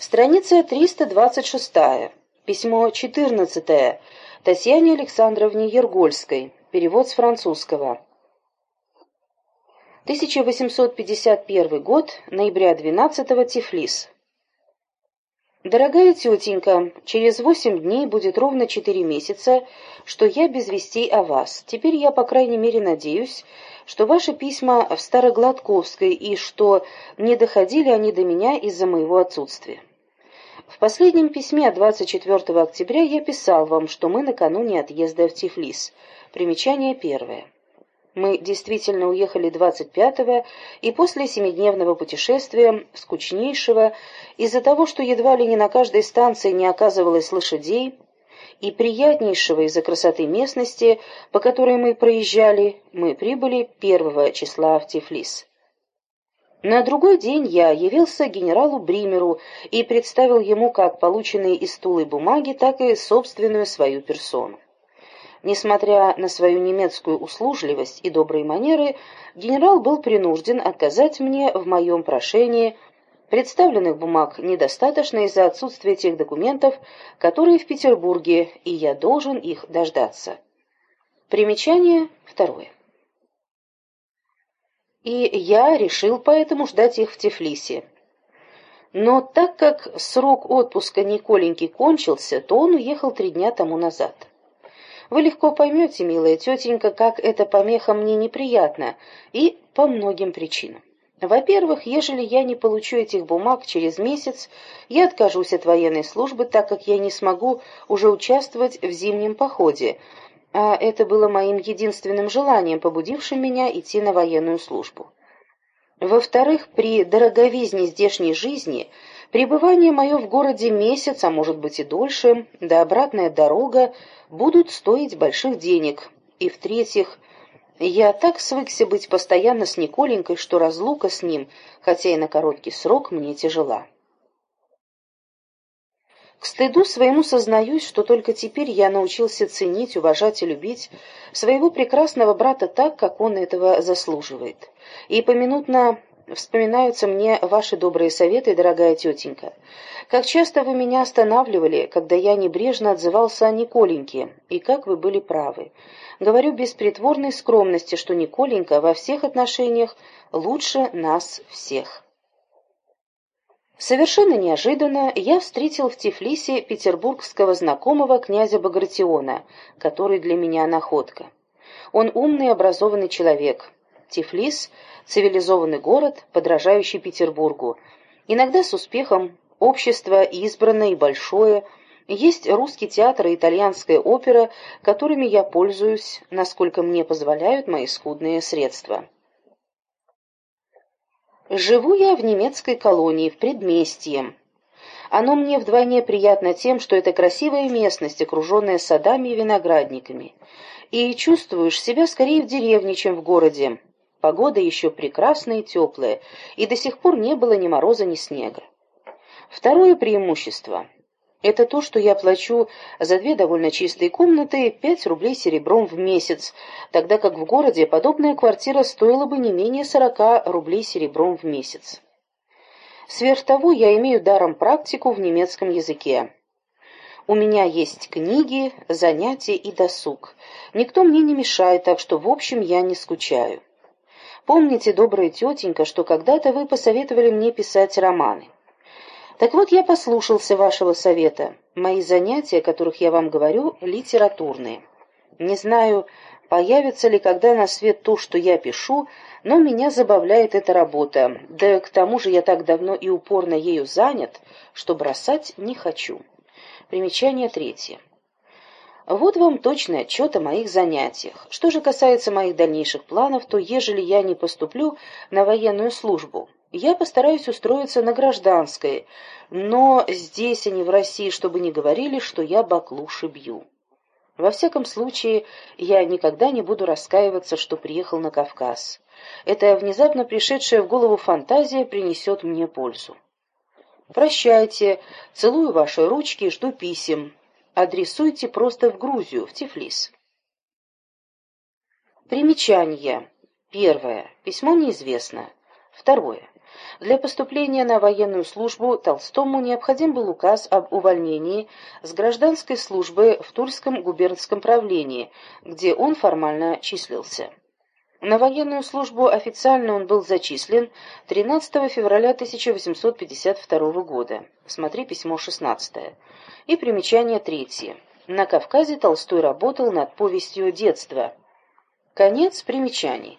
Страница 326. Письмо 14. Татьяне Александровне Ергольской. Перевод с французского. 1851 год, ноября 12 Тифлис. Дорогая тетенька, через восемь дней будет ровно четыре месяца, что я без вестей о вас. Теперь я, по крайней мере, надеюсь, что ваши письма в Старогладковской и что не доходили они до меня из-за моего отсутствия. В последнем письме от 24 октября я писал вам, что мы накануне отъезда в Тифлис. Примечание первое. Мы действительно уехали 25-го, и после семидневного путешествия, скучнейшего, из-за того, что едва ли не на каждой станции не оказывалось лошадей, и приятнейшего из-за красоты местности, по которой мы проезжали, мы прибыли 1 числа в Тифлис. На другой день я явился генералу Бримеру и представил ему как полученные из стулы бумаги, так и собственную свою персону. Несмотря на свою немецкую услужливость и добрые манеры, генерал был принужден отказать мне в моем прошении. Представленных бумаг недостаточно из-за отсутствия тех документов, которые в Петербурге, и я должен их дождаться. Примечание второе. И я решил поэтому ждать их в Тифлисе. Но так как срок отпуска Николеньки кончился, то он уехал три дня тому назад. Вы легко поймете, милая тетенька, как эта помеха мне неприятна, и по многим причинам. Во-первых, ежели я не получу этих бумаг через месяц, я откажусь от военной службы, так как я не смогу уже участвовать в зимнем походе, а это было моим единственным желанием, побудившим меня идти на военную службу. Во-вторых, при дороговизне здешней жизни пребывание мое в городе месяц, а может быть и дольше, да обратная дорога будут стоить больших денег. И в-третьих, я так свыкся быть постоянно с Николенькой, что разлука с ним, хотя и на короткий срок, мне тяжела. К стыду своему сознаюсь, что только теперь я научился ценить, уважать и любить своего прекрасного брата так, как он этого заслуживает. И поминутно вспоминаются мне ваши добрые советы, дорогая тетенька. Как часто вы меня останавливали, когда я небрежно отзывался о Николеньке, и как вы были правы. Говорю без притворной скромности, что Николенька во всех отношениях лучше нас всех. Совершенно неожиданно я встретил в Тифлисе петербургского знакомого князя Багратиона, который для меня находка. Он умный и образованный человек. Тифлис – цивилизованный город, подражающий Петербургу. Иногда с успехом общество избранное и большое, есть русский театр и итальянская опера, которыми я пользуюсь, насколько мне позволяют мои скудные средства. Живу я в немецкой колонии, в предместье. Оно мне вдвойне приятно тем, что это красивая местность, окруженная садами и виноградниками. И чувствуешь себя скорее в деревне, чем в городе. Погода еще прекрасная и теплая, и до сих пор не было ни мороза, ни снега. Второе преимущество – это то, что я плачу за две довольно чистые комнаты 5 рублей серебром в месяц, тогда как в городе подобная квартира стоила бы не менее 40 рублей серебром в месяц. Сверх того, я имею даром практику в немецком языке. У меня есть книги, занятия и досуг. Никто мне не мешает, так что, в общем, я не скучаю. Помните, добрая тетенька, что когда-то вы посоветовали мне писать романы. Так вот, я послушался вашего совета. Мои занятия, о которых я вам говорю, литературные. Не знаю, появится ли когда на свет то, что я пишу, но меня забавляет эта работа, да к тому же я так давно и упорно ею занят, что бросать не хочу. Примечание третье. Вот вам точный отчет о моих занятиях. Что же касается моих дальнейших планов, то ежели я не поступлю на военную службу, я постараюсь устроиться на гражданской, но здесь, не в России, чтобы не говорили, что я баклуши бью. Во всяком случае, я никогда не буду раскаиваться, что приехал на Кавказ. Эта внезапно пришедшая в голову фантазия принесет мне пользу. Прощайте, целую ваши ручки жду писем. Адресуйте просто в Грузию, в Тифлис. Примечание. Первое. Письмо неизвестно. Второе. Для поступления на военную службу Толстому необходим был указ об увольнении с гражданской службы в Тульском губернском правлении, где он формально числился. На военную службу официально он был зачислен 13 февраля 1852 года. Смотри письмо 16. И примечание третье. На Кавказе Толстой работал над повестью детства. Конец примечаний.